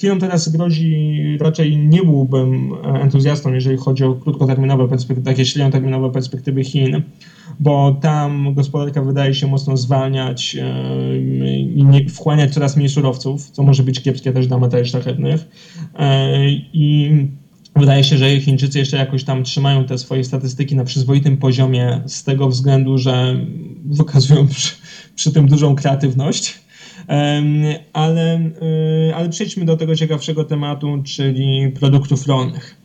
Chinom teraz grozi, raczej nie byłbym entuzjastą, jeżeli chodzi o krótkoterminowe perspektywy, takie średnioterminowe perspektywy Chin, bo tam gospodarka wydaje się mocno zwalniać i nie, wchłaniać coraz mniej surowców, co może być kiepskie też dla materii szlachetnych. I Wydaje się, że Chińczycy jeszcze jakoś tam trzymają te swoje statystyki na przyzwoitym poziomie z tego względu, że wykazują przy, przy tym dużą kreatywność. Ale, e, ale przejdźmy do tego ciekawszego tematu, czyli produktów rolnych.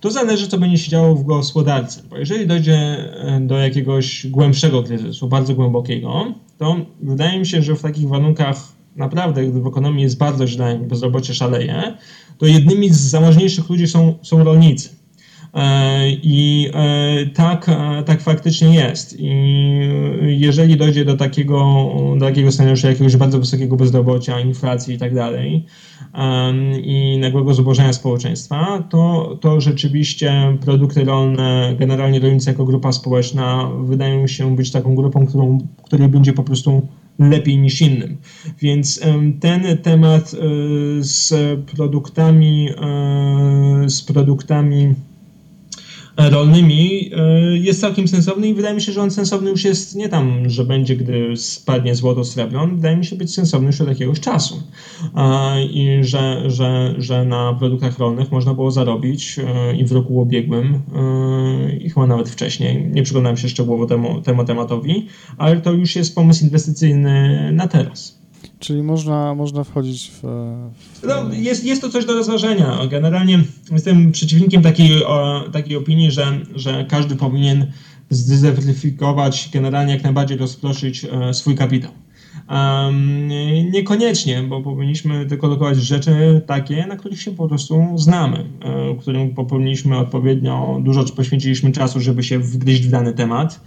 To zależy, co będzie się działo w gospodarce, bo jeżeli dojdzie e, do jakiegoś głębszego kryzysu, bardzo głębokiego, to wydaje mi się, że w takich warunkach naprawdę, gdy w ekonomii jest bardzo źle, bezrobocie szaleje, to jednymi z zamożniejszych ludzi są, są rolnicy. E, I e, tak, e, tak faktycznie jest. I jeżeli dojdzie do takiego, do takiego scenariusza jakiegoś bardzo wysokiego bezrobocia, inflacji i tak dalej, i nagłego zubożenia społeczeństwa, to, to rzeczywiście produkty rolne, generalnie rolnicy jako grupa społeczna wydają się być taką grupą, którą, której będzie po prostu lepiej niż innym. Więc ten temat z produktami, z produktami rolnymi e, jest całkiem sensowny i wydaje mi się, że on sensowny już jest nie tam, że będzie, gdy spadnie złoto, srebro, on wydaje mi się być sensowny już od jakiegoś czasu. I że, że, że na produktach rolnych można było zarobić e, i w roku ubiegłym e, i chyba nawet wcześniej. Nie przyglądałem się szczegółowo temu, temu tematowi, ale to już jest pomysł inwestycyjny na teraz. Czyli można, można wchodzić w. w... No, jest, jest to coś do rozważenia. Generalnie jestem przeciwnikiem takiej, o, takiej opinii, że, że każdy powinien zdywersyfikować, generalnie jak najbardziej rozproszyć e, swój kapitał. Um, niekoniecznie, bo powinniśmy tylko dokładać rzeczy takie, na których się po prostu znamy, e, którym powinniśmy odpowiednio dużo poświęciliśmy czasu, żeby się wgryźć w dany temat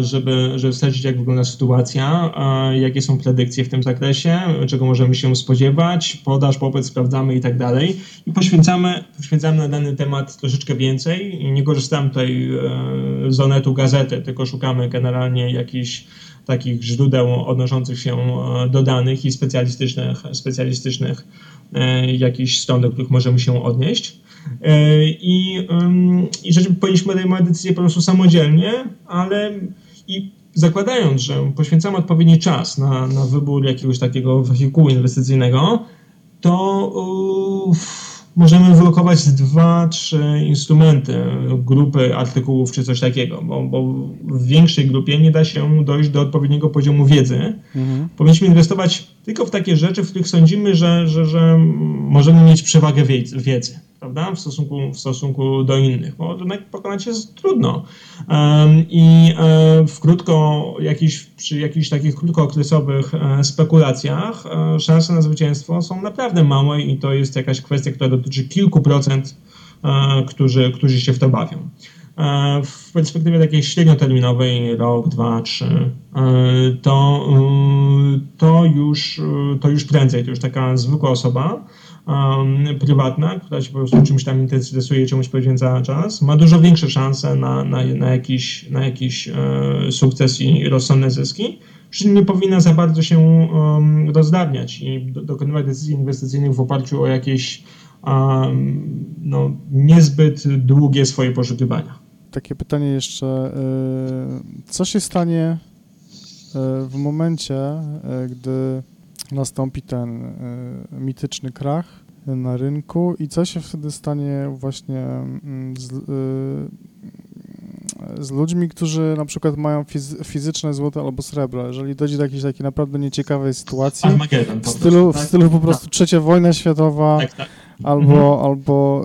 żeby, żeby wsadzić, jak wygląda sytuacja, jakie są predykcje w tym zakresie, czego możemy się spodziewać, podaż, popyt sprawdzamy i tak dalej. I poświęcamy, poświęcamy na dany temat troszeczkę więcej nie korzystamy tutaj e, z onetu gazety, tylko szukamy generalnie jakichś takich źródeł odnoszących się e, do danych i specjalistycznych, specjalistycznych e, jakichś stron, do których możemy się odnieść. E, I, i powinniśmy podejmować decyzje po prostu samodzielnie, ale i zakładając, że poświęcamy odpowiedni czas na, na wybór jakiegoś takiego wehikułu inwestycyjnego, to możemy wylokować dwa, trzy instrumenty, grupy artykułów czy coś takiego, bo, bo w większej grupie nie da się dojść do odpowiedniego poziomu wiedzy. Mhm. Powinniśmy inwestować tylko w takie rzeczy, w których sądzimy, że, że, że możemy mieć przewagę wiedzy prawda, w stosunku, w stosunku do innych, bo rynek pokonać jest trudno. I e, w krótko, jakiś, przy jakichś takich krótkookresowych e, spekulacjach e, szanse na zwycięstwo są naprawdę małe i to jest jakaś kwestia, która dotyczy kilku procent, którzy, którzy się w to bawią. W perspektywie takiej średnioterminowej, rok, dwa, trzy, to, to, już, to już prędzej, to już taka zwykła osoba prywatna, która się po prostu czymś tam interesuje, czemuś poświęca czas, ma dużo większe szanse na, na, na jakiś, na jakiś e, sukces i rozsądne zyski, przy czym nie powinna za bardzo się um, rozdarniać i do, dokonywać decyzji inwestycyjnych w oparciu o jakieś um, no, niezbyt długie swoje poszukiwania. Takie pytanie jeszcze. E, co się stanie e, w momencie, e, gdy nastąpi ten y, mityczny krach na rynku i co się wtedy stanie właśnie mm, z, y, z ludźmi, którzy na przykład mają fizy fizyczne złoto albo srebro. Jeżeli dojdzie do jakiejś takiej naprawdę nieciekawej sytuacji, w stylu, w stylu po prostu trzecia wojna światowa, tak, tak. Albo, mhm. albo,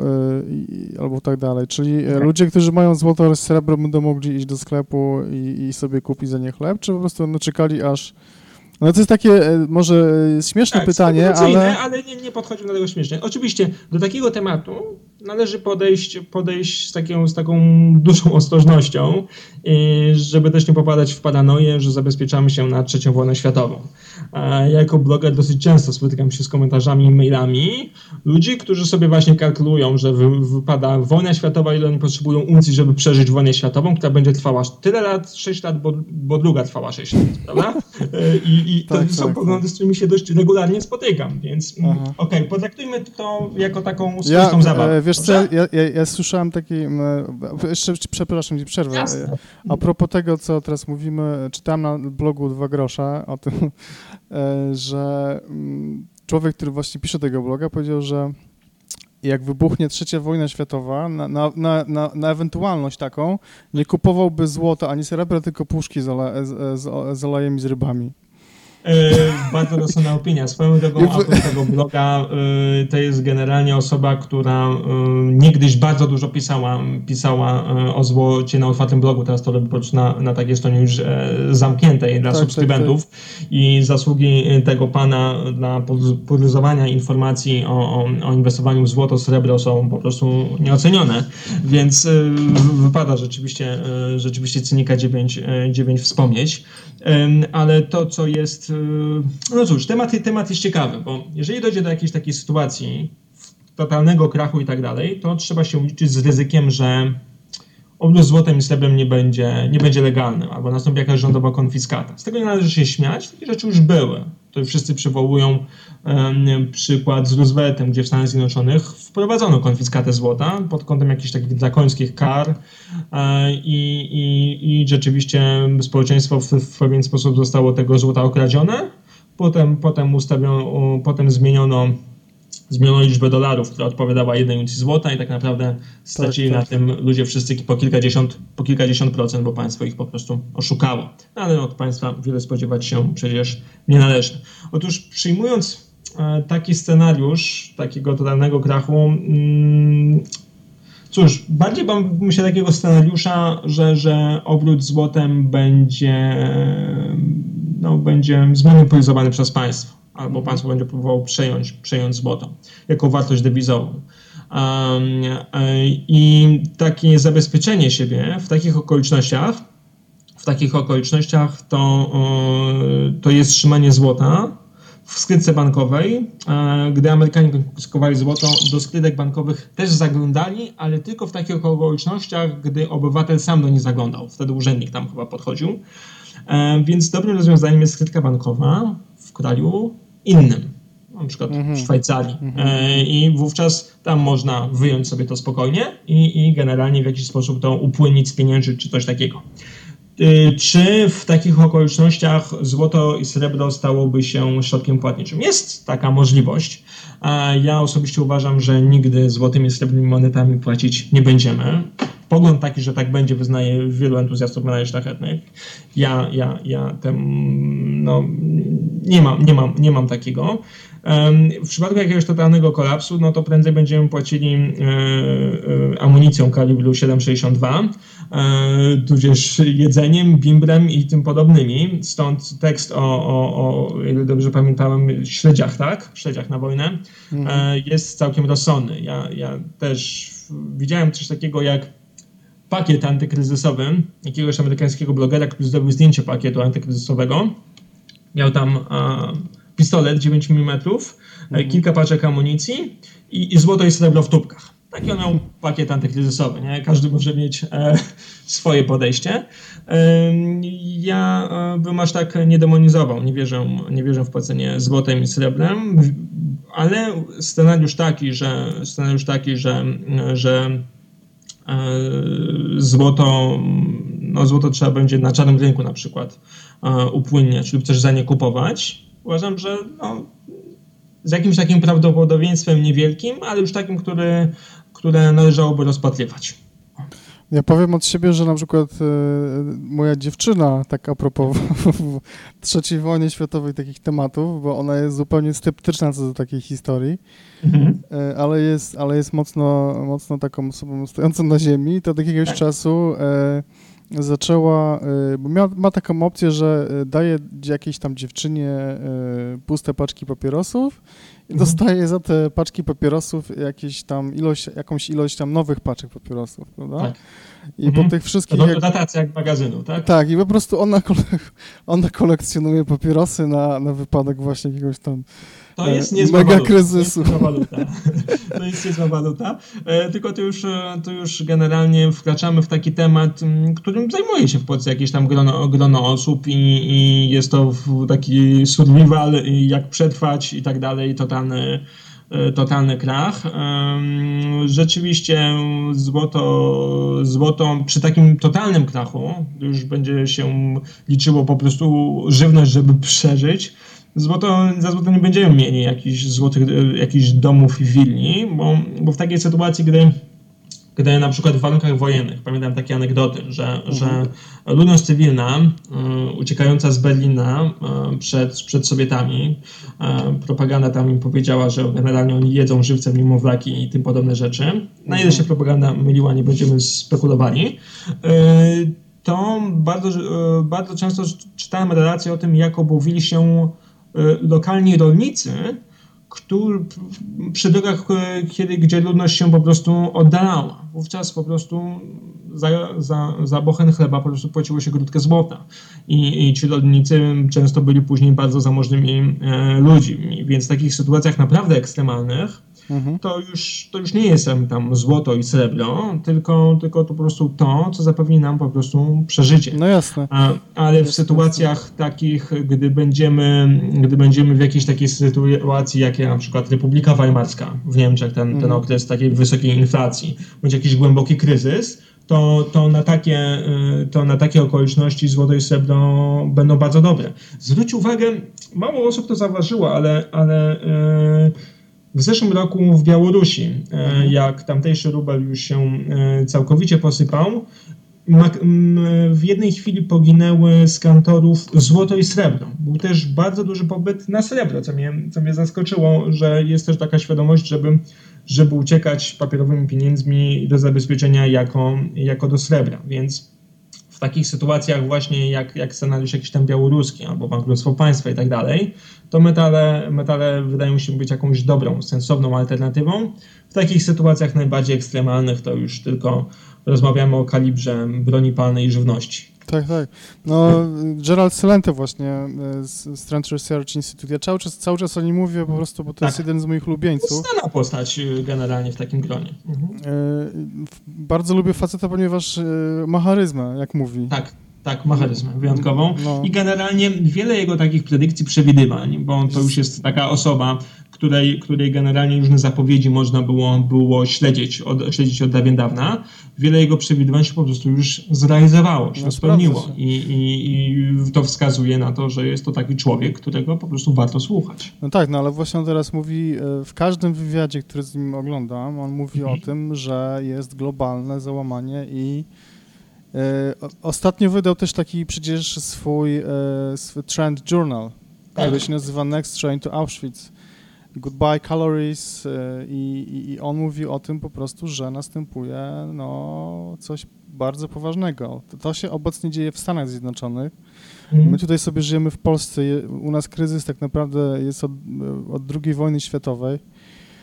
y, albo tak dalej. Czyli tak. ludzie, którzy mają złoto oraz srebro będą mogli iść do sklepu i, i sobie kupić za nie chleb, czy po prostu no, czekali aż no to jest takie e, może śmieszne tak, pytanie, ale... ale nie, nie podchodzimy do tego śmiesznie. Oczywiście do takiego tematu należy podejść, podejść z, taką, z taką dużą ostrożnością, żeby też nie popadać w paranoję, że zabezpieczamy się na trzecią wojnę światową. Ja jako bloger dosyć często spotykam się z komentarzami i mailami ludzi, którzy sobie właśnie kalkulują, że wypada wojna światowa, ile oni potrzebują uncji, żeby przeżyć wojnę światową, która będzie trwała tyle lat, 6 lat, bo, bo druga trwała 6 lat, prawda? I, i to tak, są tak, poglądy, tak. z którymi się dość regularnie spotykam, więc mm, okej, okay, potraktujmy to jako taką swoistą ja, zabawę. Wiesz co, ja, ja, ja, słyszałem taki, jeszcze przepraszam, ci przerwę. Jasne. A propos tego, co teraz mówimy, czytałem na blogu Dwa Grosze o tym, e, że człowiek, który właśnie pisze tego bloga, powiedział, że jak wybuchnie trzecia wojna światowa, na, na, na, na, ewentualność taką, nie kupowałby złota ani srebra, tylko puszki z, ole, z, z, z olejem i z rybami. Yy, bardzo rozsądna opinia. Swoją drogą autor tego bloga yy, to jest generalnie osoba, która yy, niegdyś bardzo dużo pisała, pisała o złocie na otwartym blogu, teraz to robi na, na takiej stronie już e, zamkniętej dla tak, subskrybentów tak, tak. i zasługi tego pana dla podluzowania informacji o, o, o, inwestowaniu w złoto, srebro są po prostu nieocenione, więc wypada rzeczywiście, rzeczywiście Cynika 9, 9 wspomnieć, ale to, co jest no cóż, temat, temat jest ciekawy, bo jeżeli dojdzie do jakiejś takiej sytuacji, totalnego krachu i tak dalej, to trzeba się liczyć z ryzykiem, że obrót złotem i srebrem nie będzie, nie będzie legalny, albo nastąpi jakaś rządowa konfiskata. Z tego nie należy się śmiać, takie rzeczy już były. To wszyscy przywołują przykład z Rooseveltem, gdzie w Stanach Zjednoczonych wprowadzono konfiskatę złota pod kątem jakichś takich drakońskich kar e, i, i, i rzeczywiście społeczeństwo w, w pewien sposób zostało tego złota okradzione. Potem, potem, ustawiono, potem zmieniono zmieniono liczbę dolarów, która odpowiadała jednej uncji złota i tak naprawdę stracili tak, tak. na tym ludzie wszyscy po kilkadziesiąt, po kilkadziesiąt procent, bo państwo ich po prostu oszukało. No, ale od państwa wiele spodziewać się przecież nie należy. Otóż przyjmując e, taki scenariusz takiego totalnego krachu, mm, cóż, bardziej bym się takiego scenariusza, że, że obrót złotem będzie, no, będzie zmonopolizowany przez państwo albo państwo będzie próbowało przejąć, przejąć złoto jako wartość dewizową. Um, I takie zabezpieczenie siebie w takich okolicznościach, w takich okolicznościach to, to jest trzymanie złota w skrytce bankowej. Gdy Amerykanie konfiskowali złoto, do skrytek bankowych też zaglądali, ale tylko w takich okolicznościach, gdy obywatel sam do nich zaglądał. Wtedy urzędnik tam chyba podchodził. Więc dobrym rozwiązaniem jest skrytka bankowa w kraju innym, na przykład mhm. w Szwajcarii. Mhm. E, I wówczas tam można wyjąć sobie to spokojnie i, i generalnie w jakiś sposób to upłynnić, spieniężyć czy coś takiego. E, czy w takich okolicznościach złoto i srebro stałoby się środkiem płatniczym? Jest taka możliwość. Ja osobiście uważam, że nigdy złotymi i srebrnymi monetami płacić nie będziemy pogląd taki, że tak będzie, wyznaje wielu entuzjastów medaili szlachetnych. Ja, ja, ja tem, no, nie, mam, nie, mam, nie mam takiego. W przypadku jakiegoś totalnego kolapsu, no to prędzej będziemy płacili e, e, amunicją kalibru 7,62, e, tudzież jedzeniem, bimbrem i tym podobnymi. Stąd tekst o, o, o ile dobrze pamiętałem, śledziach, tak? Śledziach na wojnę mhm. jest całkiem rozsądny. Ja, ja też widziałem coś takiego jak pakiet antykryzysowy jakiegoś amerykańskiego blogera, który zrobił zdjęcie pakietu antykryzysowego. Miał tam a, pistolet 9 mm, mhm. kilka paczek amunicji i, i złoto i srebro w tubkach. Taki on miał pakiet antykryzysowy, nie? Każdy może mieć e, swoje podejście. E, ja e, bym aż tak nie demonizował, nie wierzę, nie wierzę w płacenie złotem i srebrem, ale scenariusz taki, że, scenariusz taki, że, że E, złoto, no złoto trzeba będzie na czarnym rynku na przykład e, upłynniać lub też za nie kupować. Uważam, że no, z jakimś takim prawdopodobieństwem niewielkim, ale już takim, który, które należałoby rozpatrywać. Ja powiem od siebie, że na przykład y, moja dziewczyna, tak a propos w, wojny światowej takich tematów, bo ona jest zupełnie sceptyczna co do takiej historii, mhm. y, ale jest, ale jest mocno, mocno taką osobą stojącą na ziemi, to od jakiegoś tak. czasu y, zaczęła, y, bo ma, ma taką opcję, że daje jakiejś tam dziewczynie puste paczki papierosów i mhm. dostaje za te paczki papierosów jakieś tam ilość, jakąś ilość tam nowych paczek papierosów, prawda? Tak. I mhm. po tych wszystkich... To dotacja jak magazynu, tak? Tak, i po prostu ona, ona kolekcjonuje papierosy na, na wypadek właśnie jakiegoś tam to jest niezła mega waluta. kryzysu. To jest waluta. To jest niezła waluta. E, tylko to już, e, to już generalnie wkraczamy w taki temat, którym zajmuje się w Polsce jakieś tam grono, grono osób i, i jest to taki survival, jak przetrwać i tak dalej, totalny E, totalny krach. Rzeczywiście złoto, złoto przy takim totalnym krachu już będzie się liczyło po prostu żywność, żeby przeżyć. Złoto, za złoto nie będziemy mieli jakichś złotych, jakichś domów i willi, bo, bo w takiej sytuacji, gdy gdy na przykład w warunkach wojennych, pamiętam takie anegdoty, że, mhm. że ludność cywilna y, uciekająca z Berlina y, przed, przed Sowietami, y, propaganda tam im powiedziała, że generalnie oni jedzą żywcem niemowlaki i tym podobne rzeczy. Na ile mhm. się propaganda myliła, nie będziemy spekulowali. To bardzo, bardzo często czytałem relacje o tym, jak obłowili się lokalni rolnicy, który, przy drogach, e, kiedy, gdzie ludność się po prostu oddalała. Wówczas po prostu za, za, za bochen chleba po prostu płaciło się grudkę złota. I, I ci rolnicy często byli później bardzo zamożnymi e, ludźmi. Więc w takich sytuacjach naprawdę ekstremalnych mhm. to, już, to już nie jest tam złoto i srebro, tylko, tylko to po prostu to, co zapewni nam po prostu przeżycie. No jasne. A, ale w sytuacjach takich, gdy będziemy, gdy będziemy w jakiejś takiej sytuacji, jak na przykład Republika Weimarska w Niemczech, ten, mhm. ten okres takiej wysokiej inflacji, bądź jakiś głęboki kryzys, to, to, na takie, y, to na takie okoliczności złoto i srebro będą bardzo dobre. Zwróć uwagę, mało osób to zauważyło, ale, ale yy, w zeszłym roku w Białorusi, mhm. jak tamtejszy rubel już się e, całkowicie posypał, w jednej chwili poginęły z kantorów złoto i srebro. Był też bardzo duży pobyt na srebro, co mnie, co mnie zaskoczyło, że jest też taka świadomość, żeby, żeby uciekać papierowymi pieniędzmi do zabezpieczenia jako, jako do srebra. Więc takich sytuacjach właśnie jak, jak scenariusz jakiś tam białoruski albo bankructwo państwa i tak dalej, to metale, metale wydają się być jakąś dobrą, sensowną alternatywą. W takich sytuacjach najbardziej ekstremalnych to już tylko rozmawiamy o kalibrze broni palnej i żywności. Tak, tak. No, Gerald Celente właśnie e, z Strength Research Institute. Ja cały czas, cały czas o nim mówię po prostu, bo to tak. jest jeden z moich ulubieńców. Znana postać e, generalnie w takim gronie. Mhm. E, bardzo lubię faceta, ponieważ ma charyzmę, jak mówi. Tak, tak, ma charyzmę wyjątkową. No. I generalnie wiele jego takich predykcji, przewidywań, bo to już jest taka osoba, której, której generalnie różne zapowiedzi można było, było śledzić, od, śledzić od dawien dawna, wiele jego przewidywań się po prostu już zrealizowało, się no, spełniło. I, i, I to wskazuje na to, że jest to taki człowiek, którego po prostu warto słuchać. No tak, no ale właśnie on teraz mówi, e, w każdym wywiadzie, który z nim oglądam, on mówi mhm. o tym, że jest globalne załamanie i E, ostatnio wydał też taki przecież swój, e, swój trend journal, tak. który się nazywa Next Train to Auschwitz. Goodbye Calories e, i, i, on mówi o tym po prostu, że następuje no, coś bardzo poważnego. To, to się obecnie dzieje w Stanach Zjednoczonych. Mhm. My tutaj sobie żyjemy w Polsce. U nas kryzys tak naprawdę jest od, od II wojny światowej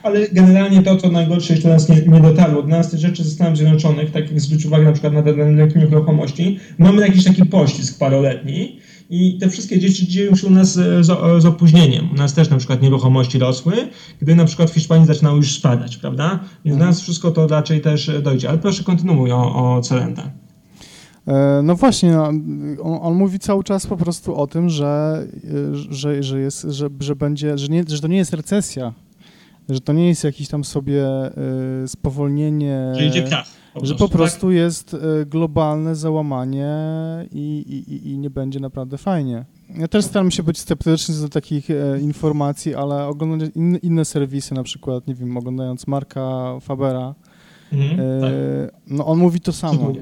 ale generalnie to, co najgorsze jeszcze do nas nie, nie dotarło, do nas te rzeczy ze Stanów Zjednoczonych, tak jak zwróć uwagę na przykład na ten rynek nieruchomości, mamy jakiś taki pościsk paroletni i te wszystkie dzieci dzieją się u nas z, z, opóźnieniem. U nas też na przykład nieruchomości rosły, gdy na przykład w Hiszpanii zaczynały już spadać, prawda? Więc u nas wszystko to raczej też dojdzie. Ale proszę kontynuuj o, o Celenta. E, no właśnie, no, on, on, mówi cały czas po prostu o tym, że, że, że, jest, że, że, będzie, że, nie, że to nie jest recesja, że to nie jest jakieś tam sobie spowolnienie. Że idzie krach. Po że po prostu tak? jest y, globalne załamanie i, i, i nie będzie naprawdę fajnie. Ja też staram się być sceptyczny do takich e, informacji, ale oglądając in, inne serwisy, na przykład, nie wiem, oglądając Marka Fabera, mhm, e, tak. no on mówi to samo.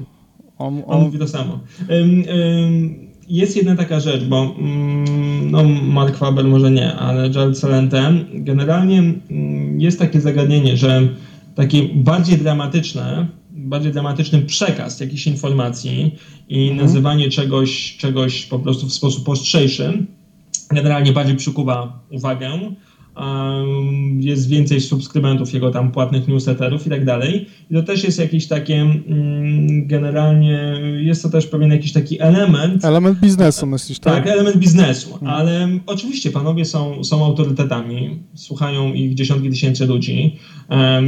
On, on... on, mówi to samo. Um, um, jest jedna taka rzecz, bo mm, no, Mark Faber może nie, ale Jared Salente, generalnie mm, jest takie zagadnienie, że takie bardziej dramatyczne bardziej dramatycznym przekaz jakichś informacji i mhm. nazywanie czegoś, czegoś po prostu w sposób ostrzejszy generalnie bardziej przykuwa uwagę jest więcej subskrybentów jego tam płatnych newsletterów i tak dalej. I to też jest jakiś takie, generalnie jest to też pewien jakiś taki element. Element biznesu myślisz, tak? Tak, element biznesu, hmm. ale oczywiście panowie są, są autorytetami, słuchają ich dziesiątki tysięcy ludzi,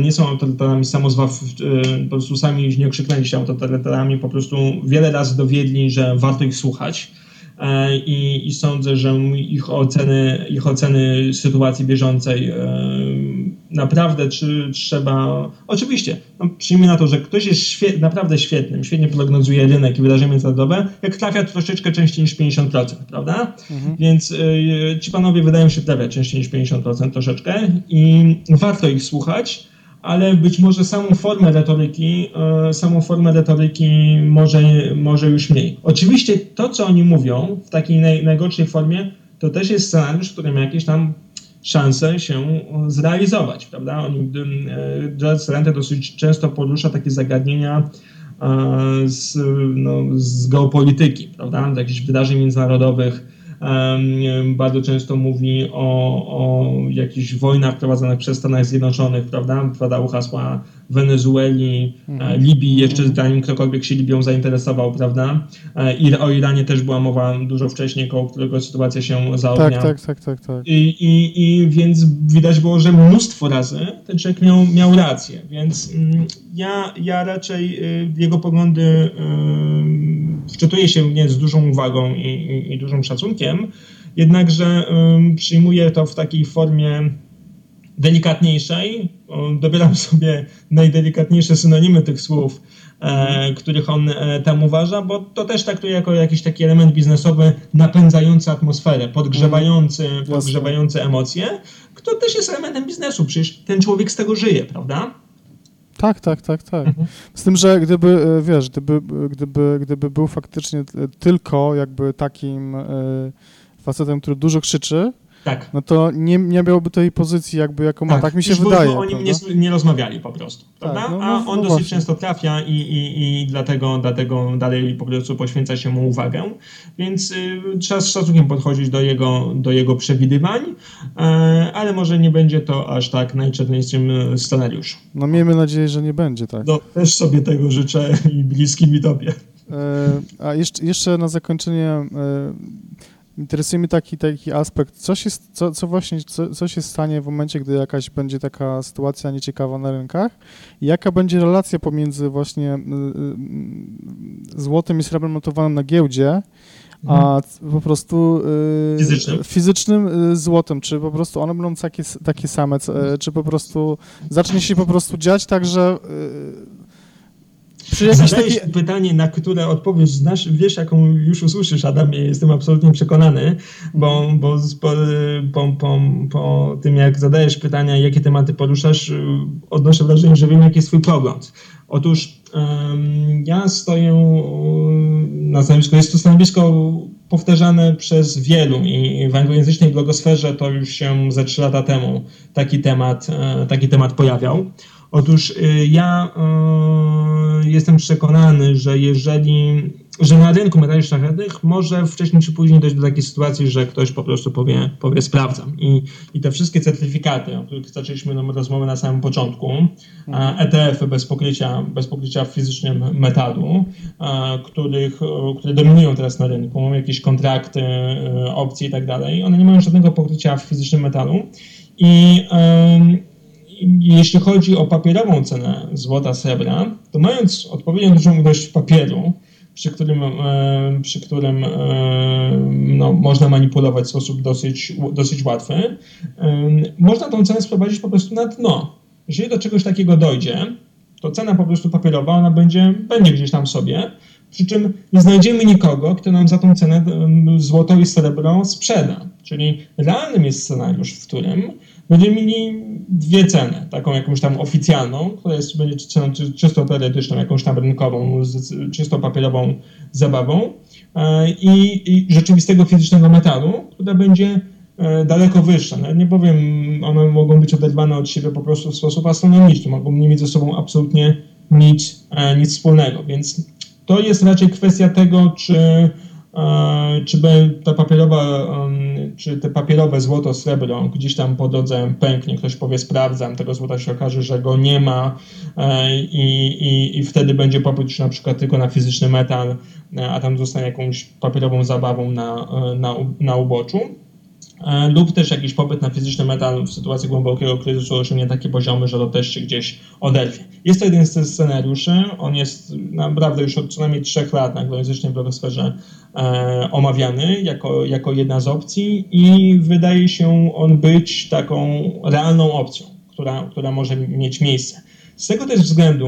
nie są autorytetami samozwaw, y, po prostu sami nie okrzyknęli się autorytetami, po prostu wiele razy dowiedli, że warto ich słuchać. E, i, i sądzę, że ich oceny, ich oceny sytuacji bieżącej e, naprawdę czy trzeba. Oczywiście, no, przyjmijmy na to, że ktoś jest naprawdę świetnym, świetnie prognozuje rynek i wydarzenia międzynarodowe, jak trafia troszeczkę częściej niż 50%, prawda? Mhm. Więc y, ci panowie wydają się trafiać częściej niż 50% troszeczkę i warto ich słuchać ale być może samą formę retoryki, e, samą formę retoryki może, może już mniej. Oczywiście to, co oni mówią w takiej naj, najgorszej formie, to też jest scenariusz, który ma jakieś tam szanse się zrealizować, prawda? Oni, e, dosyć często porusza takie zagadnienia e, z, no, z geopolityki, prawda? Jakichś wydarzeń międzynarodowych, bardzo często mówi o, o jakichś wojnach prowadzonych przez Stanach Zjednoczonych, prawda? Padały hasła Wenezueli, mhm. Libii, jeszcze mhm. zanim ktokolwiek się Libią zainteresował, prawda? E, I o Iranie też była mowa dużo wcześniej, koło którego sytuacja się zaognia. Tak, tak, tak, tak. tak. I, i, I więc widać było, że mnóstwo razy ten człowiek miał, miał rację, więc mm, ja, ja raczej y, jego poglądy y, wczytuję się w nie z dużą uwagą i, i, i dużym szacunkiem, jednakże przyjmuję to w takiej formie delikatniejszej. Dobieram sobie najdelikatniejsze synonimy tych słów, e, których on e, tam uważa, bo to też traktuje jako jakiś taki element biznesowy napędzający atmosferę, podgrzewający, mm, podgrzewający emocje, który też jest elementem biznesu. Przecież ten człowiek z tego żyje, prawda? Tak, tak, tak, tak. Mhm. Z tym, że gdyby, e, wiesz, gdyby, gdyby, gdyby był faktycznie tylko jakby takim facetem, który dużo krzyczy, tak. no to nie, nie miałby tej pozycji jakby jaką tak. ma, tak mi się Już wydaje. Bo oni nie, nie, rozmawiali po prostu, tak? Tak, no, no, A on no dosyć właśnie. często trafia i, i, i dlatego, dlatego dalej po prostu poświęca się mu uwagę, więc y, trzeba z szacunkiem podchodzić do jego, do jego przewidywań, y, ale może nie będzie to aż tak najczarniejszym e, scenariusz. No miejmy nadzieję, że nie będzie, tak. No, też sobie tego życzę i bliskim mi tobie. E, a jeszcze, jeszcze na zakończenie Interesuje mnie taki, taki aspekt, co się, co, co właśnie, co, co się stanie w momencie, gdy jakaś będzie taka sytuacja nieciekawa na rynkach? I jaka będzie relacja pomiędzy właśnie y, y, złotem i srebrem notowanym na giełdzie, a mhm. po prostu y, fizycznym, fizycznym złotem, czy po prostu one będą takie, takie same, czy po prostu zacznie się po prostu dziać tak, że Zadajesz taki... pytanie, na które odpowiedź znasz, wiesz, jaką już usłyszysz, Adamie, jestem absolutnie przekonany, bo, bo po, po, po, po tym, jak zadajesz pytania, jakie tematy poruszasz, odnoszę wrażenie, że wiem, jaki jest twój pogląd. Otóż um, ja stoję na stanowisku, jest to stanowisko powtarzane przez wielu i w anglojęzycznej blogosferze to już się ze trzy lata temu taki temat, e, taki temat pojawiał. Otóż y, ja y, jestem przekonany, że jeżeli, że na rynku metali szlachetnych może wcześniej czy później dojść do takiej sytuacji, że ktoś po prostu powie, powie sprawdzam. I, i te wszystkie certyfikaty, o których zaczęliśmy rozmowę na samym początku, ETF-y bez pokrycia, bez pokrycia fizycznym metalu, których, które dominują teraz na rynku, jakieś kontrakty, y, opcje i tak dalej, one nie mają żadnego pokrycia w fizycznym metalu. I jeśli chodzi o papierową cenę złota, srebra, to mając odpowiednią dużą ilość papieru, przy którym, e, przy którym e, no, można manipulować w sposób dosyć, dosyć łatwy, e, można tą cenę sprowadzić po prostu na dno. Jeżeli do czegoś takiego dojdzie, to cena po prostu papierowa, ona będzie, będzie gdzieś tam sobie, przy czym nie znajdziemy nikogo, kto nam za tą cenę złoto i srebro sprzeda. Czyli realnym jest scenariusz, w którym będziemy mieli dwie ceny. Taką jakąś tam oficjalną, która jest, będzie ceną czysto teoretyczną, jakąś tam rynkową, z czysto papierową zabawą e, i, i rzeczywistego fizycznego metalu, która będzie e, daleko wyższa. Nawet nie powiem, one mogą być oderwane od siebie po prostu w sposób astronomiczny, mogą nie mieć ze sobą absolutnie nic, nic wspólnego. Więc to jest raczej kwestia tego, czy czy ta papierowa, czy te papierowe złoto, srebro gdzieś tam po drodze pęknie, ktoś powie sprawdzam, tego złota się okaże, że go nie ma i, i, i wtedy będzie popyt na przykład tylko na fizyczny metal, a tam zostanie jakąś papierową zabawą na, na, na uboczu. E, lub też jakiś popyt na fizyczny metal w sytuacji głębokiego kryzysu osiągnie takie poziomy, że to też się gdzieś oderwie. Jest to jeden z tych scenariuszy, on jest naprawdę już od co najmniej trzech lat na anglojęzycznej blogosferze e, omawiany jako, jako jedna z opcji i wydaje się on być taką realną opcją, która, która może mieć miejsce. Z tego też względu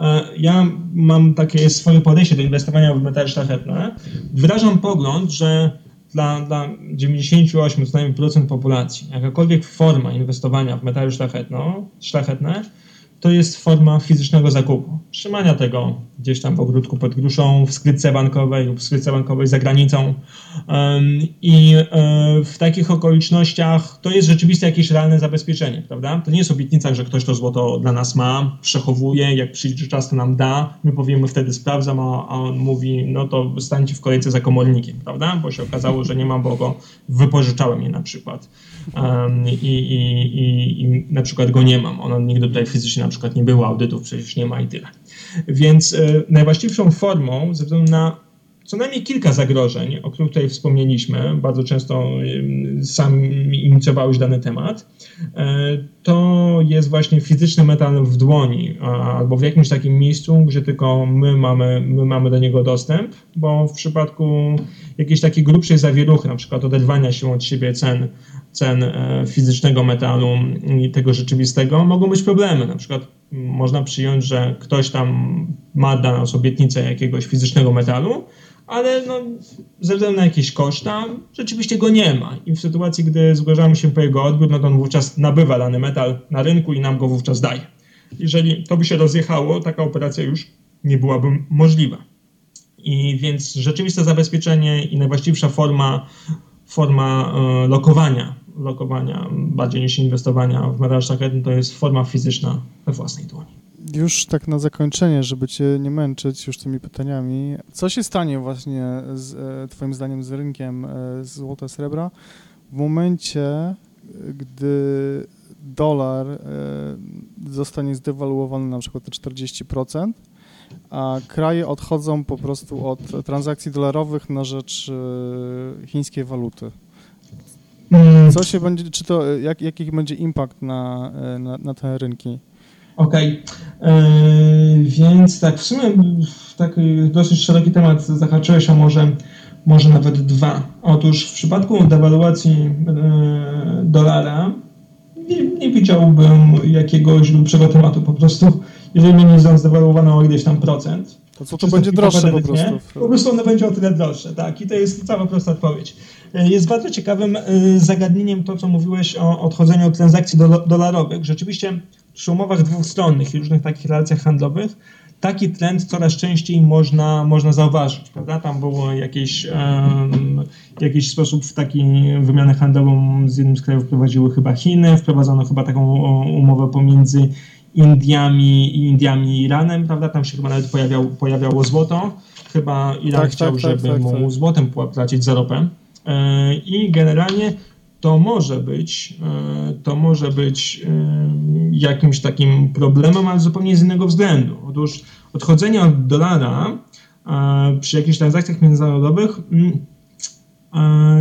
e, ja mam takie swoje podejście do inwestowania w metale szlachetne. Wyrażam pogląd, że dla, dla 98% populacji. Jakakolwiek forma inwestowania w metale szlachetne to jest forma fizycznego zakupu. Trzymania tego gdzieś tam w ogródku pod gruszą, w skrytce bankowej lub w skrytce bankowej za granicą. I e, w takich okolicznościach to jest rzeczywiście jakieś realne zabezpieczenie, prawda? To nie jest obietnica, że ktoś to złoto dla nas ma, przechowuje, jak przyjdzie czas, to nam da. My powiemy wtedy sprawdzam, a on mówi, no to stańcie w kolejce za komornikiem, prawda? Bo się okazało, że nie mam, bo go wypożyczałem je na przykład. I, i, i, i na przykład go nie mam. On nigdy tutaj fizycznie na przykład nie było audytów, przecież nie ma i tyle. Więc e, najwłaściwszą formą, ze względu na co najmniej kilka zagrożeń, o których tutaj wspomnieliśmy, bardzo często sam inicjowałeś dany temat, e, to jest właśnie fizyczny metal w dłoni albo w jakimś takim miejscu, gdzie tylko my mamy, my mamy do niego dostęp, bo w przypadku jakiejś takiej grubszej zawieruchy, na przykład oderwania się od siebie cen, cen e, fizycznego metalu i tego rzeczywistego, mogą być problemy. Na przykład można przyjąć, że ktoś tam ma dla nas obietnicę jakiegoś fizycznego metalu, ale no, ze względu na jakieś koszta rzeczywiście go nie ma. I w sytuacji, gdy zgłaszamy się po jego odbiór, no to on wówczas nabywa dany metal na rynku i nam go wówczas daje. Jeżeli to by się rozjechało, taka operacja już nie byłaby możliwa. I więc rzeczywiste zabezpieczenie i najwłaściwsza forma, forma e, lokowania, lokowania bardziej niż inwestowania w metal szlachetny to jest forma fizyczna we własnej dłoni. Już tak na zakończenie, żeby cię nie męczyć już tymi pytaniami, co się stanie właśnie z, e, twoim zdaniem z rynkiem e, złota srebra w momencie, gdy dolar zostanie zdewaluowany na przykład o 40%, a kraje odchodzą po prostu od transakcji dolarowych na rzecz chińskiej waluty. Mm. Co się będzie, czy to, jak, jaki będzie impact na, na, na te rynki? Okej, okay. E, więc tak, w sumie taki dosyć szeroki temat zahaczyłeś, a może, może nawet dwa. Otóż w przypadku dewaluacji yy, dolara nie, nie widziałbym jakiegoś grubszego tematu. Po prostu, jeżeli będzie zdewaluowane o ileś tam procent, to co to będzie droższe po prostu? Po prostu one będzie o tyle droższe, tak. I to jest cała prosta odpowiedź. E, jest bardzo ciekawym zagadnieniem to, co mówiłeś o odchodzeniu od transakcji dolarowych. Rzeczywiście przy umowach dwustronnych i różnych takich relacjach handlowych taki trend coraz częściej można, można zauważyć, prawda? Tam było jakiś, um, jakiś sposób w taki wymianę handlową z jednym z krajów prowadziły chyba Chiny, wprowadzono chyba taką umowę pomiędzy Indiami, Indiami i Iranem, prawda? Tam się chyba nawet pojawiał, pojawiało złoto. Chyba Iran tak, chciał, tak, tak żeby tak, mu tak. złotem płacić za ropę. E, I generalnie to może być, e, to może być e, jakimś takim problemem, ale zupełnie z innego względu. Otóż odchodzenie od dolara przy jakichś transakcjach międzynarodowych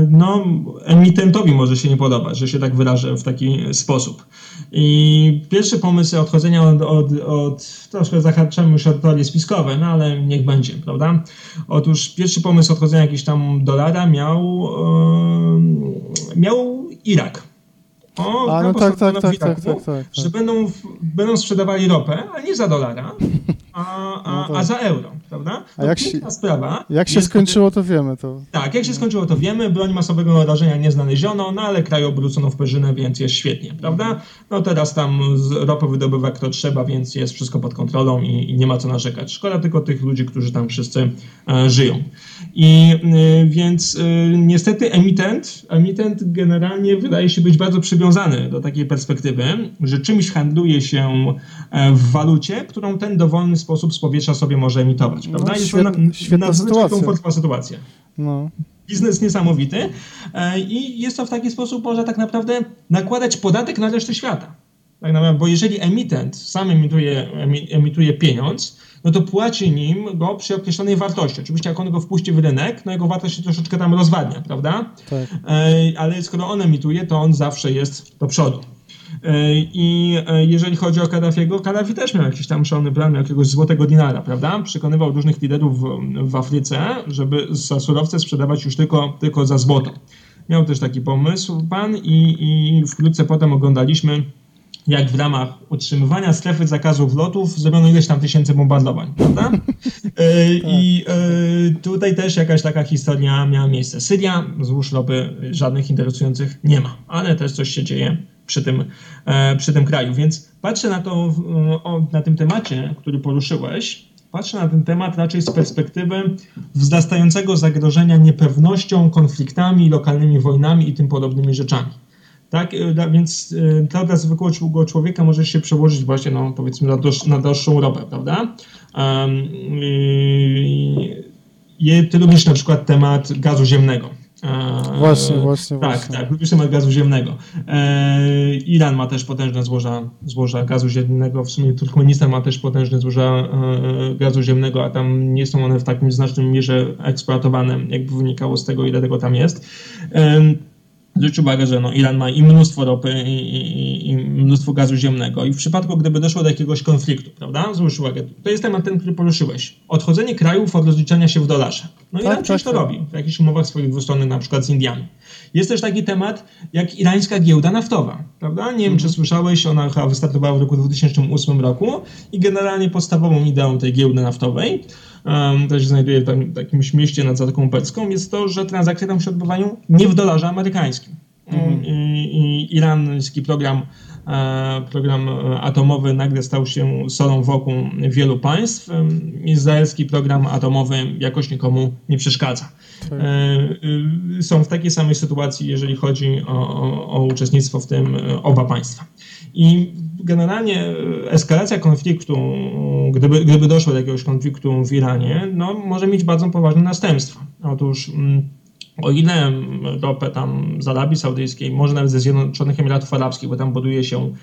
no, emitentowi może się nie podobać, że się tak wyrażę w taki sposób. I pierwszy pomysł odchodzenia od, od, od troszkę zahaczamy już od teorie spiskowe, no ale niech będzie, prawda? Otóż pierwszy pomysł odchodzenia jakiegoś tam dolara miał, yy, miał Irak. O, A, no tak, tak, tak, tak, tak, tak, Że będą, będą sprzedawali ropę, ale nie za dolara, a, a, no a za euro. prawda? A jak się, sprawa. Jak się skończyło, to wiemy. To... Tak, jak się skończyło, to wiemy. Broń masowego rażenia nie znaleziono, no ale kraj obrócono w perzynę, więc jest świetnie, prawda? No teraz tam ropę wydobywa kto trzeba, więc jest wszystko pod kontrolą i, i nie ma co narzekać. Szkoda tylko tych ludzi, którzy tam wszyscy e, żyją. I e, więc e, niestety emitent, emitent generalnie wydaje się być bardzo przywiązany do takiej perspektywy, że czymś handluje się e, w walucie, którą ten dowolny sposób z powietrza sobie może emitować, prawda? No, jest świet, to na, świetna sytuacja. komfortowa sytuacja. No. Biznes niesamowity e, i jest to w taki sposób, może tak naprawdę nakładać podatek na resztę świata. Tak naprawdę, bo jeżeli emitent sam emituje, emituje pieniądz, no to płaci nim go przy określonej wartości. Oczywiście jak on go wpuści w rynek, no jego wartość się troszeczkę tam rozwadnia, prawda? Tak. E, ale skoro on emituje, to on zawsze jest do przodu. E, I e, jeżeli chodzi o Kaddafiego, Kaddafi też miał jakiś tam szalony plan, jakiegoś złotego dinara, prawda? Przekonywał różnych liderów w, w Afryce, żeby za surowce sprzedawać już tylko, tylko za złoto. Miał też taki pomysł pan i, i wkrótce potem oglądaliśmy jak w ramach utrzymywania strefy zakazu wlotów zrobiono ileś tam tysięcy bombardowań, prawda? E, I tutaj też jakaś taka historia miała miejsce. Syria, złóż ropy żadnych interesujących nie ma, ale też coś się dzieje przy tym, e, przy tym kraju. Więc patrzę na to, na tym temacie, który poruszyłeś, patrzę na ten temat raczej z perspektywy wzrastającego zagrożenia niepewnością, konfliktami, lokalnymi wojnami i tym podobnymi rzeczami. Tak, e, więc e, to dla zwykłego człowieka może się przełożyć właśnie, no, powiedzmy, na, droższą ropę, prawda? Um, i, ty lubisz na przykład temat gazu ziemnego. Właśnie, właśnie. Tak, właśnie. tak, temat gazu ziemnego. E, Iran ma też potężne złoża, złoża gazu ziemnego, w sumie Turkmenistan ma też potężne złoża e, gazu ziemnego, a tam nie są one w takim znacznym mierze eksploatowane, jakby wynikało z tego, ile tego tam jest. E, zwróć uwagę, że no, Iran ma i mnóstwo ropy, i, i, i, mnóstwo gazu ziemnego. I w przypadku, gdyby doszło do jakiegoś konfliktu, prawda? Zwróć uwagę, to jest temat ten, który poruszyłeś. Odchodzenie krajów od rozliczania się w dolarze. No tak, Iran przecież tak, to tak. robi w jakichś umowach swoich dwustronnych, na przykład z Indiami. Jest też taki temat jak irańska giełda naftowa, prawda? Nie wiem, mhm. czy słyszałeś, ona chyba wystartowała w roku 2008 roku i generalnie podstawową ideą tej giełdy naftowej um, się znajduje w jakimś mieście nad Zatoką Perską, jest to, że transakcje tam się odbywają nie w dolarze amerykańskim. Mm. I, i irański program e, program atomowy nagle stał się solą wokół wielu państw. Izraelski program atomowy jakoś nikomu nie przeszkadza. Tak. E, są w takiej samej sytuacji, jeżeli chodzi o, o, o uczestnictwo w tym e, oba państwa. I generalnie eskalacja konfliktu, gdyby, gdyby doszło do jakiegoś konfliktu w Iranie, no, może mieć bardzo poważne następstwa. Otóż mm, o ile ropę tam z Arabii Saudyjskiej, może nawet ze Zjednoczonych Emiratów Arabskich, bo tam buduje się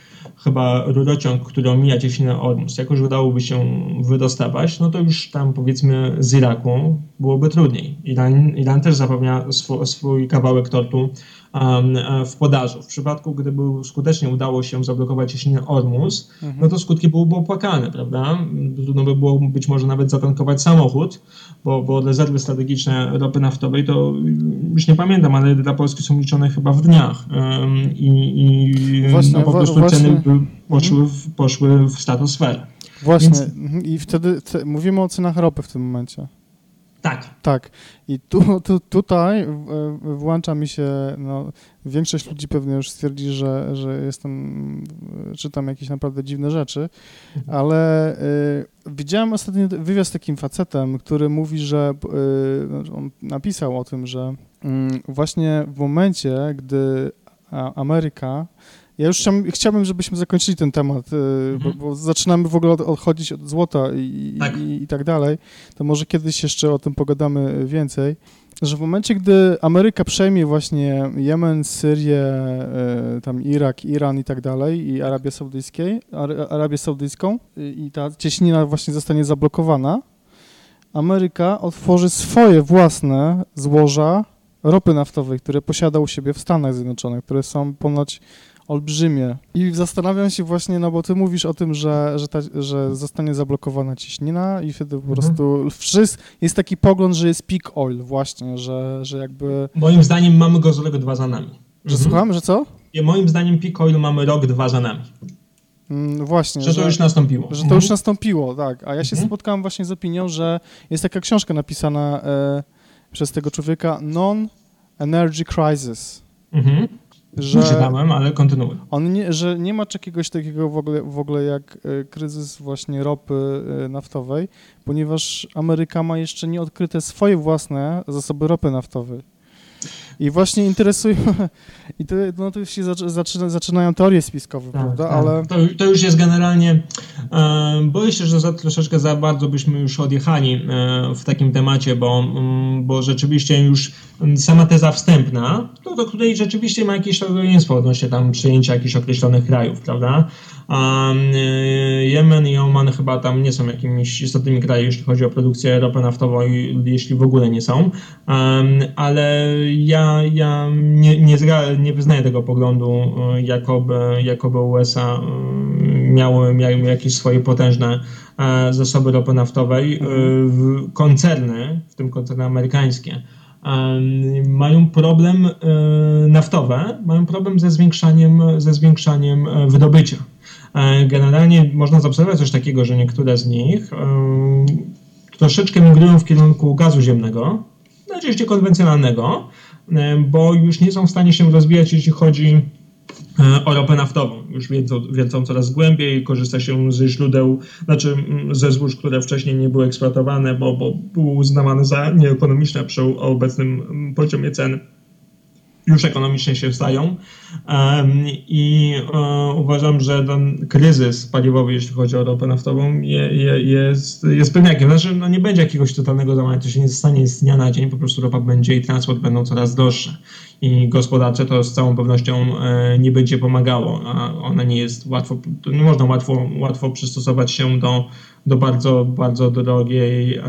chyba rurociąg, który omija cieśninę Ormus, jakoś udałoby się wydostawać, no to już tam powiedzmy z Iraku byłoby trudniej. Iran, Iran też zapewnia swój, swój kawałek tortu E, w podażu. W przypadku, gdyby skutecznie udało się zablokować cieśninę Ormus, mhm. no to skutki byłyby opłakane, prawda? Trudno by było być może nawet zatankować samochód, bo, bo rezerwy strategiczne ropy naftowej to już nie pamiętam, ale dla Polski są liczone chyba w dniach i, i właśnie, no, po prostu właśnie. ceny poszły, w, poszły w stratosferę. Właśnie Więc... Mhm. i wtedy mówimy o cenach ropy w tym momencie. Tak. Tak. I tu, tu, tutaj włącza mi się, no, większość ludzi pewnie już stwierdzi, że, że jestem, czytam jakieś naprawdę dziwne rzeczy, mhm. ale y, widziałem ostatnio wywiad z takim facetem, który mówi, że y, on napisał o tym, że y, właśnie w momencie, gdy Ameryka ja już chciałbym, chciałbym, żebyśmy zakończyli ten temat, y, mhm. bo, bo, zaczynamy w ogóle odchodzić od złota i tak. I, i tak dalej. To może kiedyś jeszcze o tym pogadamy więcej. Że w momencie, gdy Ameryka przejmie właśnie Jemen, Syrię, y, tam Irak, Iran i tak dalej i Arabię, Saudyjskiej, Arabię Saudyjską y, i ta cieśnina właśnie zostanie zablokowana, Ameryka otworzy swoje własne złoża ropy naftowej, które posiada u siebie w Stanach Zjednoczonych, które są ponoć olbrzymie. I zastanawiam się właśnie, no bo ty mówisz o tym, że, że, ta, że zostanie zablokowana ciśnina i wtedy po mhm. prostu wszyscy, jest taki pogląd, że jest peak oil właśnie, że, że jakby... Moim zdaniem mamy go z rok dwa za nami. Że mhm. słucham, że co? I moim zdaniem peak oil mamy rok, dwa za nami. Mm, właśnie. Że, że to już nastąpiło. Że to już nastąpiło, tak. A ja się mhm. spotkałem właśnie z opinią, że jest taka książka napisana e, przez tego człowieka Non-Energy Crisis. Mhm. Że nie czytałem, ale kontynuuj. On nie, że nie ma czegoś takiego w ogóle, w ogóle jak e, kryzys właśnie ropy e, naftowej, ponieważ Ameryka ma jeszcze nie odkryte swoje własne zasoby ropy naftowej. I właśnie interesuje, i to, no to już się zaczyna, zaczynają teorie spiskowe, tak, prawda? Tak. Ale... To, to, już jest generalnie, e, boję się, że za, troszeczkę za bardzo byśmy już odjechali e, w takim temacie, bo, mm, bo rzeczywiście już sama teza wstępna, to, do której rzeczywiście ma jakieś podobieństwo odnośnie tam przyjęcia jakichś określonych krajów, prawda? A e, Jemen i Oman chyba tam nie są jakimiś istotnymi krajami, jeśli chodzi o produkcję ropy naftowej, jeśli w ogóle nie są. Ale ja, ja nie, nie, nie wyznaję tego poglądu, e, jakoby, jakoby USA miały, miały jakieś swoje potężne e, zasoby ropy naftowej. Koncerny, w tym koncerny amerykańskie, mają problem naftowe, mają problem ze zwiększaniem, ze zwiększaniem wydobycia. E, generalnie można zaobserwować coś takiego, że niektóre z nich e, troszeczkę migrują w kierunku gazu ziemnego, oczywiście konwencjonalnego, e, bo już nie są w stanie się rozwijać, jeśli chodzi o ropę naftową. Już wiedzą, wiedzą coraz głębiej, korzysta się ze źródeł, znaczy ze złóż, które wcześniej nie były eksploatowane, bo, bo były uznawane za nieekonomiczne przy obecnym poziomie cen już ekonomicznie się stają. I e, uważam, że ten kryzys paliwowy, jeśli chodzi o ropę naftową, jest, jest pewniakiem. Znaczy, no nie będzie jakiegoś totalnego załamania, to się nie stanie z dnia na dzień, po prostu ropa będzie i transport będą coraz droższe. I gospodarcze to z całą pewnością e, nie będzie pomagało. Ona nie jest łatwo, nie można łatwo, łatwo przystosować się do, do bardzo, bardzo drogiej,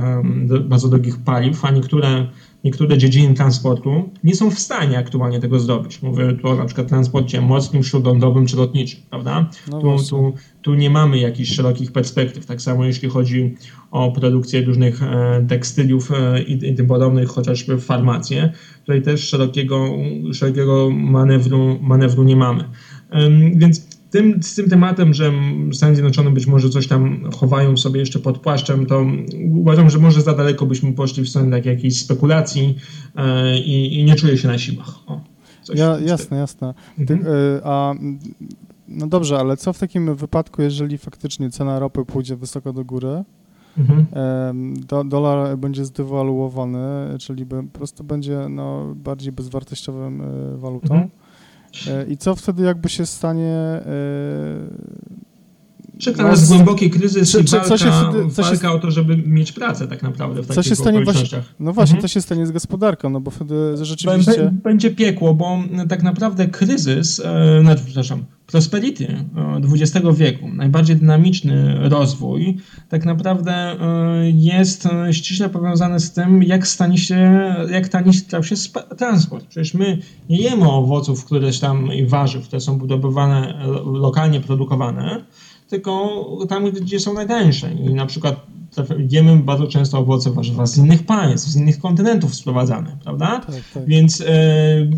bardzo drogich paliw, a niektóre niektóre dziedziny transportu nie są w stanie aktualnie tego zrobić. Mówię tu o na przykład transporcie morskim, śródlądowym czy lotniczym, prawda? No tu, tu, tu, nie mamy jakichś szerokich perspektyw. Tak samo jeśli chodzi o produkcję różnych e, tekstyliów e, i, i tym podobnych, chociażby farmację, tutaj też szerokiego, szerokiego manewru, manewru nie mamy. Więc tym, z tym tematem, że Stany Zjednoczone być może coś tam chowają sobie jeszcze pod płaszczem, to uważam, że może za daleko byśmy poszli w stronę takiej jakiejś spekulacji e, i, nie czuję się na siłach. O, ja, jasne, jasne. Mhm. Ty, y, a, no dobrze, ale co w takim wypadku, jeżeli faktycznie cena ropy pójdzie wysoko do góry, Mhm. Do, dolar będzie zdewaluowany, czyli po prostu będzie no, bardziej bezwartościową y, walutą. Mhm. E, I co wtedy jakby się stanie... E, Czeka nas no, głęboki kryzys czy, i walka, co się wtedy, co walka się, o to, żeby mieć pracę tak naprawdę w co takich się stanie właśnie, No właśnie, mhm. co się stanie z gospodarką, no bo wtedy rzeczywiście... Będzie piekło, bo tak naprawdę kryzys, e, znaczy, przepraszam, prosperity XX wieku, najbardziej dynamiczny rozwój, tak naprawdę e, jest e, ściśle powiązany z tym, jak stanie się, jak tani stał się transport. Przecież my nie jemy owoców, które tam i warzyw, które są budowane, e, lokalnie produkowane, tylko tam, gdzie są najtańsze. I na przykład jemy bardzo często owoce warzywa z innych państw, z innych kontynentów sprowadzane, prawda? Tak, tak. Więc e,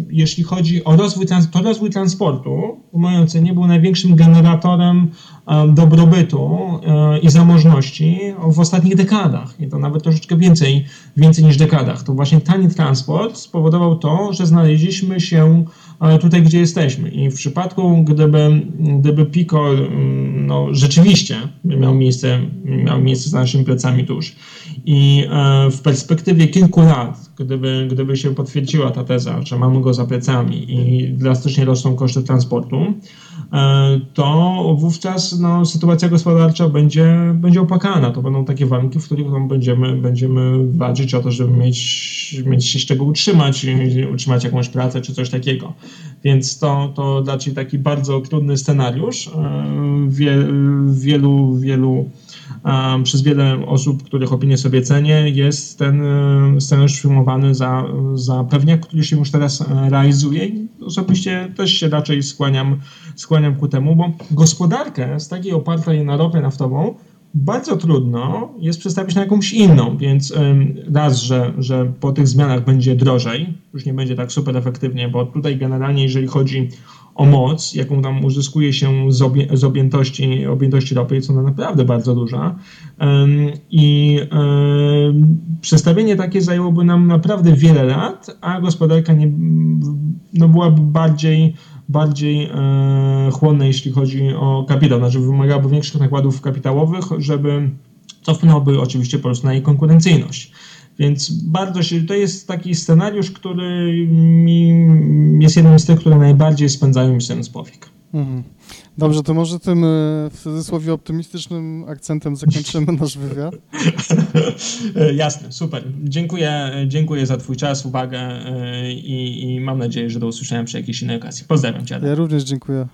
jeśli chodzi o rozwój, to rozwój transportu, w mojej ocenie był największym generatorem e, dobrobytu e, i zamożności w ostatnich dekadach. I to nawet troszeczkę więcej, więcej niż dekadach. To właśnie tani transport spowodował to, że znaleźliśmy się tutaj, gdzie jesteśmy. I w przypadku, gdyby, gdyby PICO no, rzeczywiście miał miejsce, miał miejsce za naszymi plecami tuż i e, w perspektywie kilku lat, gdyby, gdyby się potwierdziła ta teza, że mamy go za plecami i drastycznie rosną koszty transportu, to wówczas no, sytuacja gospodarcza będzie, będzie opłakana. To będą takie warunki, w których no, będziemy, będziemy walczyć o to, żeby mieć, mieć się z czego utrzymać, utrzymać jakąś pracę czy coś takiego. Więc to, to raczej taki bardzo trudny scenariusz. E, wie, wielu, wielu przez wiele osób, których opinię sobie cenię, jest ten e, scenariusz filmowany za, za pewniak, który się już teraz e, realizuje. I osobiście też się raczej skłaniam, skłaniam ku temu, bo gospodarkę z takiej opartej na ropę naftową bardzo trudno jest przestawić na jakąś inną, więc raz, że, że po tych zmianach będzie drożej, już nie będzie tak super efektywnie, bo tutaj generalnie jeżeli chodzi o moc, jaką tam uzyskuje się z, z objętości, objętości ropy, jest ona naprawdę bardzo duża. I przestawienie takie zajęłoby nam naprawdę wiele lat, a gospodarka nie, no byłaby bardziej bardziej e, chłonne, jeśli chodzi o kapitał, znaczy wymagałoby większych nakładów kapitałowych, żeby co wpłynęłoby oczywiście po prostu na jej konkurencyjność. Więc bardzo się, to jest taki scenariusz, który mi jest jednym z tych, które najbardziej spędzają mi sens powiek. Mhm. Dobrze, to może tym e, w cudzysłowie optymistycznym akcentem zakończymy nasz wywiad. Jasne, super. Dziękuję, dziękuję za Twój czas, uwagę e, i, i mam nadzieję, że do usłyszenia przy jakiejś innej okazji. Pozdrawiam Cię. Ja również dziękuję.